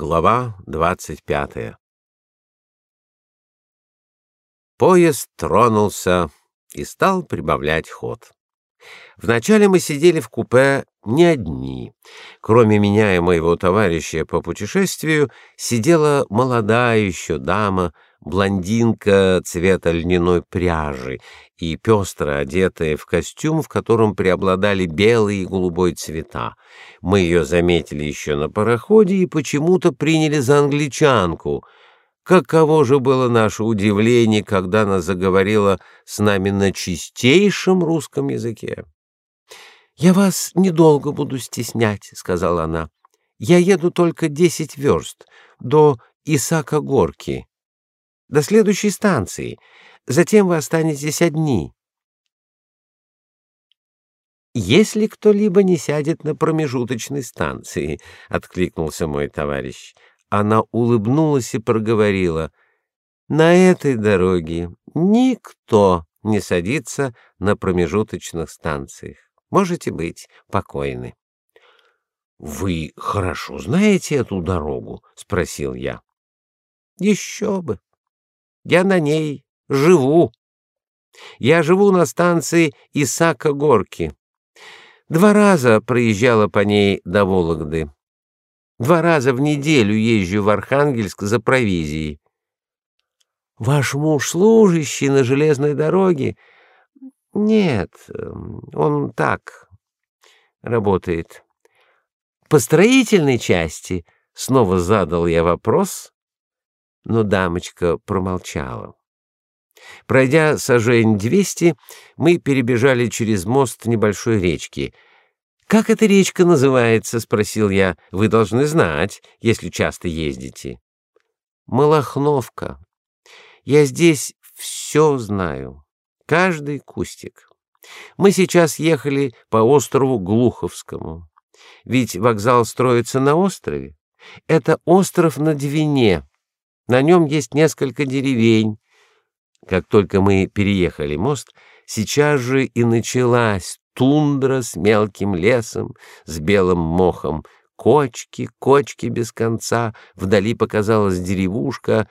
Глава двадцать пятая. Поезд тронулся и стал прибавлять ход. Вначале мы сидели в купе не одни. Кроме меня и моего товарища по путешествию сидела молодая еще дама, блондинка цвета льняной пряжи и пестро одетая в костюм, в котором преобладали белый и голубой цвета. Мы ее заметили еще на пароходе и почему-то приняли за англичанку — Каково же было наше удивление, когда она заговорила с нами на чистейшем русском языке. «Я вас недолго буду стеснять», — сказала она. «Я еду только десять верст, до Исака-горки, до следующей станции. Затем вы останетесь одни». «Если кто-либо не сядет на промежуточной станции», — откликнулся мой товарищ, — она улыбнулась и проговорила: "На этой дороге никто не садится на промежуточных станциях. Можете быть покойны". Вы хорошо знаете эту дорогу, спросил я. Еще бы. Я на ней живу. Я живу на станции Исака-Горки. Два раза проезжала по ней до Вологды. Два раза в неделю езжу в Архангельск за провизией. Ваш муж служащий на железной дороге? Нет, он так работает. По строительной части снова задал я вопрос, но дамочка промолчала. Пройдя сажень двести, мы перебежали через мост небольшой речки — как эта речка называется, спросил я. Вы должны знать, если часто ездите. Малахновка. Я здесь все знаю, каждый кустик. Мы сейчас ехали по острову Глуховскому. Ведь вокзал строится на острове. Это остров на Двине. На нем есть несколько деревень. Как только мы переехали мост, сейчас же и началась тундра с мелким лесом, с белым мохом, кочки, кочки без конца, вдали показалась деревушка.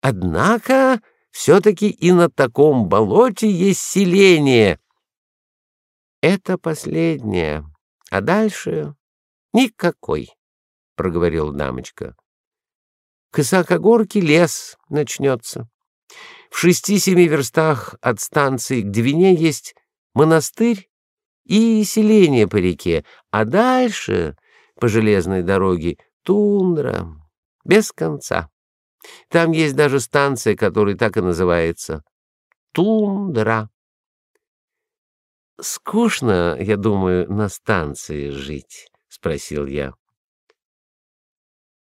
Однако все-таки и на таком болоте есть селение. Это последнее, а дальше никакой, — проговорила дамочка. К Исакогорке лес начнется. В шести-семи верстах от станции к Двине есть монастырь и селение по реке, а дальше по железной дороге тундра без конца. Там есть даже станция, которая так и называется тундра. Скучно, я думаю, на станции жить, спросил я.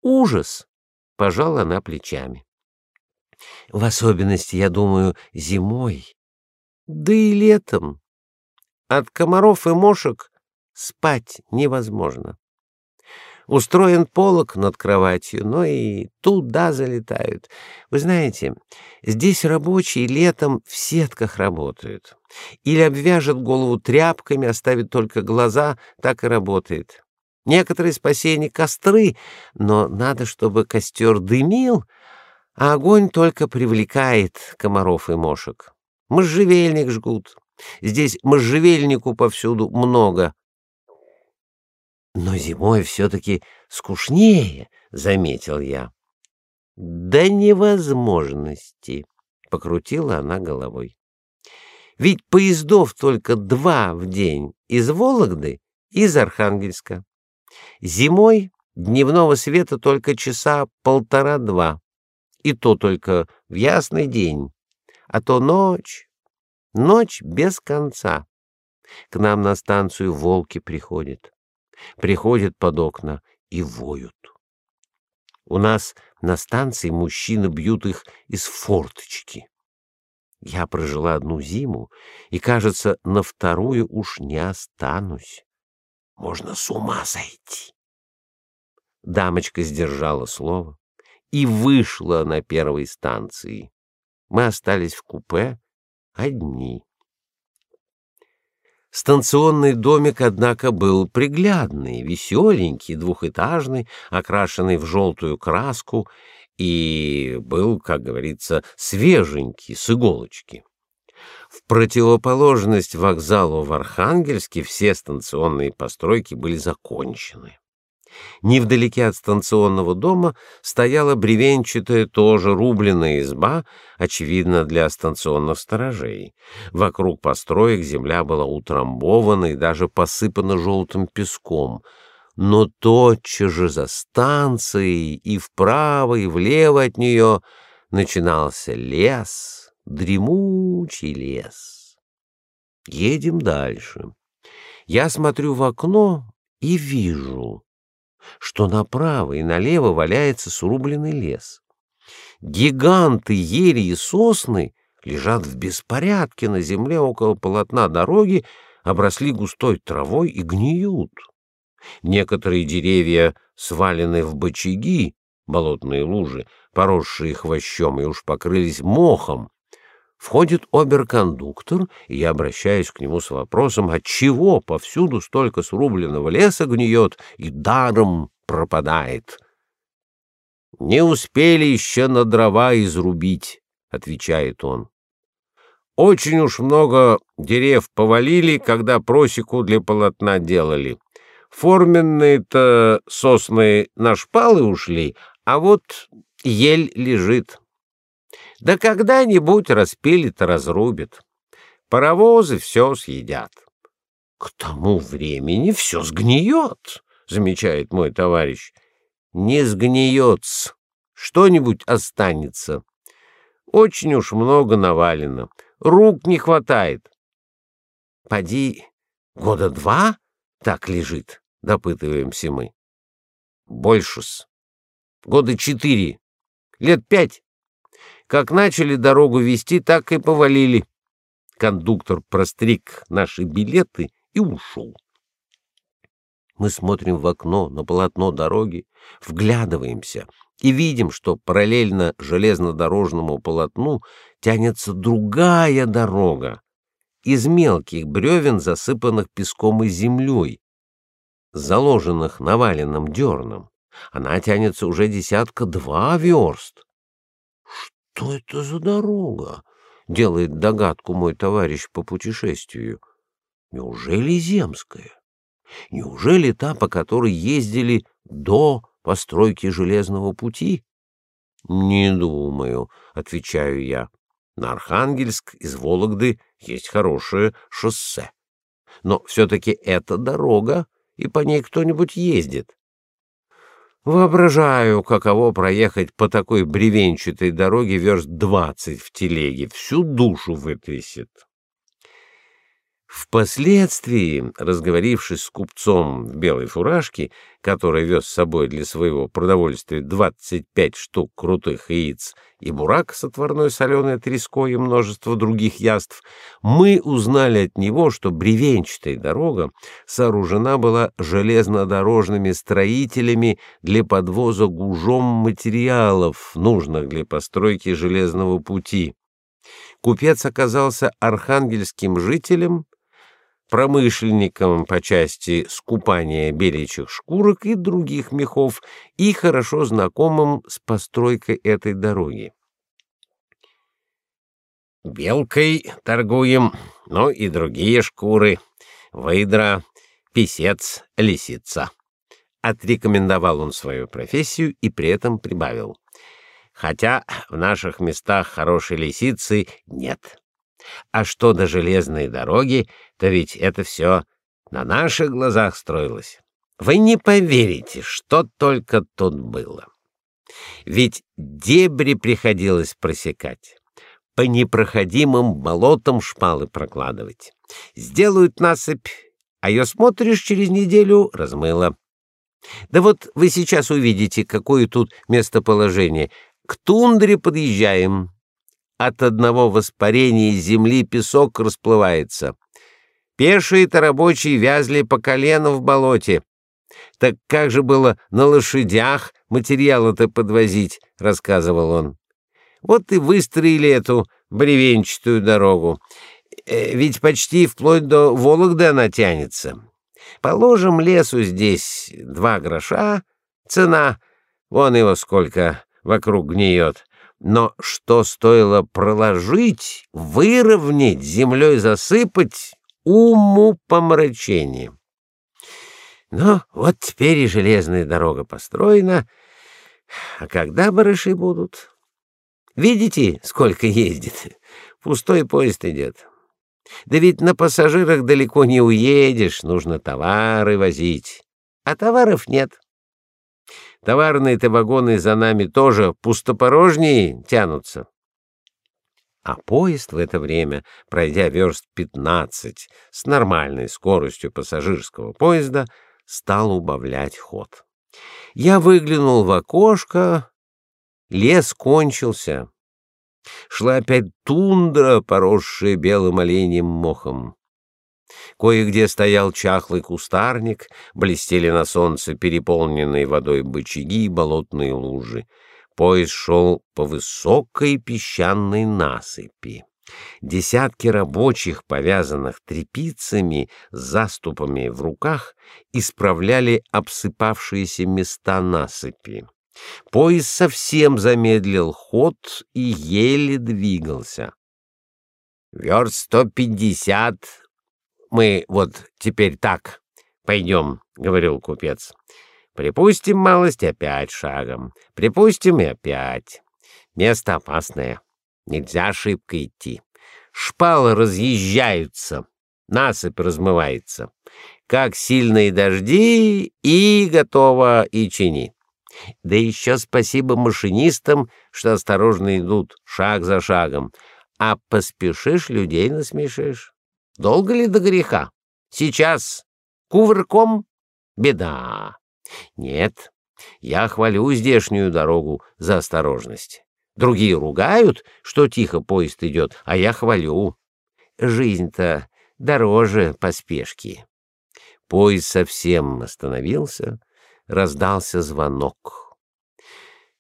Ужас, пожала она плечами. В особенности, я думаю, зимой, да и летом. От комаров и мошек спать невозможно. Устроен полог над кроватью, но и туда залетают. Вы знаете, здесь рабочие летом в сетках работают. Или обвяжет голову тряпками, оставит только глаза, так и работает. Некоторые спасения костры, но надо, чтобы костер дымил, а огонь только привлекает комаров и мошек. Можжевельник жгут, Здесь можжевельнику повсюду много. Но зимой все-таки скучнее, — заметил я. — До невозможности, — покрутила она головой. Ведь поездов только два в день из Вологды и из Архангельска. Зимой дневного света только часа полтора-два, и то только в ясный день, а то ночь, Ночь без конца. К нам на станцию волки приходят. Приходят под окна и воют. У нас на станции мужчины бьют их из форточки. Я прожила одну зиму и, кажется, на вторую уж не останусь. Можно с ума сойти. Дамочка сдержала слово и вышла на первой станции. Мы остались в купе, одни. Станционный домик, однако, был приглядный, веселенький, двухэтажный, окрашенный в желтую краску, и был, как говорится, свеженький, с иголочки. В противоположность вокзалу в Архангельске все станционные постройки были закончены. Невдалеке от станционного дома стояла бревенчатая, тоже рубленная изба, очевидно, для станционных сторожей. Вокруг построек земля была утрамбована и даже посыпана желтым песком. Но тотчас же за станцией и вправо, и влево от нее начинался лес, дремучий лес. Едем дальше. Я смотрю в окно и вижу что направо и налево валяется срубленный лес. Гиганты ели и сосны лежат в беспорядке на земле около полотна дороги, обросли густой травой и гниют. Некоторые деревья свалены в бочаги, болотные лужи, поросшие хвощом и уж покрылись мохом, Входит оберкондуктор, и я обращаюсь к нему с вопросом, отчего повсюду столько срубленного леса гниет и даром пропадает. — Не успели еще на дрова изрубить, — отвечает он. — Очень уж много дерев повалили, когда просеку для полотна делали. Форменные-то сосны на шпалы ушли, а вот ель лежит. Да когда-нибудь распилит разрубит. Паровозы все съедят. — К тому времени все сгниет, — замечает мой товарищ. — Не сгниет что-нибудь останется. Очень уж много навалено, рук не хватает. — Поди, года два так лежит, — допытываемся мы. — Больше-с. Года четыре, лет пять. Как начали дорогу вести, так и повалили. Кондуктор простриг наши билеты и ушел. Мы смотрим в окно на полотно дороги, вглядываемся и видим, что параллельно железнодорожному полотну тянется другая дорога из мелких бревен, засыпанных песком и землей, заложенных наваленным дерном. Она тянется уже десятка два верст. Что это за дорога? Делает догадку мой товарищ по путешествию. Неужели земская? Неужели та, по которой ездили до постройки железного пути? Не думаю, отвечаю я. На Архангельск из Вологды есть хорошее шоссе. Но все-таки это дорога, и по ней кто-нибудь ездит. Воображаю, каково проехать по такой бревенчатой дороге верст двадцать в телеге, всю душу вытрясет. Впоследствии, разговорившись с купцом в белой фуражке, который вез с собой для своего продовольствия 25 штук крутых яиц и бурак с отварной соленой треской и множество других яств, мы узнали от него, что бревенчатая дорога сооружена была железнодорожными строителями для подвоза гужом материалов, нужных для постройки железного пути. Купец оказался архангельским жителем, промышленником по части скупания беличьих шкурок и других мехов и хорошо знакомым с постройкой этой дороги. Белкой торгуем, но и другие шкуры, выдра, писец, лисица. Отрекомендовал он свою профессию и при этом прибавил. Хотя в наших местах хорошей лисицы нет. А что до железной дороги, то ведь это все на наших глазах строилось. Вы не поверите, что только тут было. Ведь дебри приходилось просекать, по непроходимым болотам шпалы прокладывать. Сделают насыпь, а ее смотришь через неделю — размыло. Да вот вы сейчас увидите, какое тут местоположение. К тундре подъезжаем, от одного воспарения земли песок расплывается. Пешие-то рабочие вязли по колено в болоте. Так как же было на лошадях материалы-то подвозить, рассказывал он. Вот и выстроили эту бревенчатую дорогу. Э, ведь почти вплоть до Вологды она тянется. Положим лесу здесь два гроша, цена, вон его сколько вокруг гниет. Но что стоило проложить, выровнять, землей засыпать, уму помрачение. Но вот теперь и железная дорога построена, а когда барыши будут? Видите, сколько ездит? Пустой поезд идет. Да ведь на пассажирах далеко не уедешь, нужно товары возить. А товаров нет. Товарные-то вагоны за нами тоже пустопорожние тянутся. А поезд в это время, пройдя верст пятнадцать с нормальной скоростью пассажирского поезда, стал убавлять ход. Я выглянул в окошко. Лес кончился. Шла опять тундра, поросшая белым оленем мохом. Кое-где стоял чахлый кустарник, блестели на солнце переполненные водой бычаги и болотные лужи. Поезд шел по высокой песчаной насыпи. Десятки рабочих, повязанных тряпицами заступами в руках, исправляли обсыпавшиеся места насыпи. Поезд совсем замедлил ход и еле двигался. Верст сто пятьдесят. Мы вот теперь так пойдем, — говорил купец. Припустим малость опять шагом, припустим и опять. Место опасное, нельзя шибко идти. Шпалы разъезжаются, насыпь размывается. Как сильные дожди, и готово, и чини. Да еще спасибо машинистам, что осторожно идут, шаг за шагом. А поспешишь, людей насмешишь. Долго ли до греха? Сейчас кувырком беда. Нет, я хвалю здешнюю дорогу за осторожность. Другие ругают, что тихо поезд идет, а я хвалю. Жизнь-то дороже поспешки. Поезд совсем остановился, раздался звонок.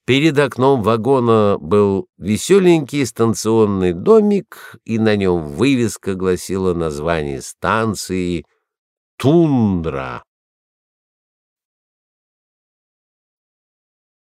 Перед окном вагона был веселенький станционный домик, и на нем вывеска гласила название станции «Тундра».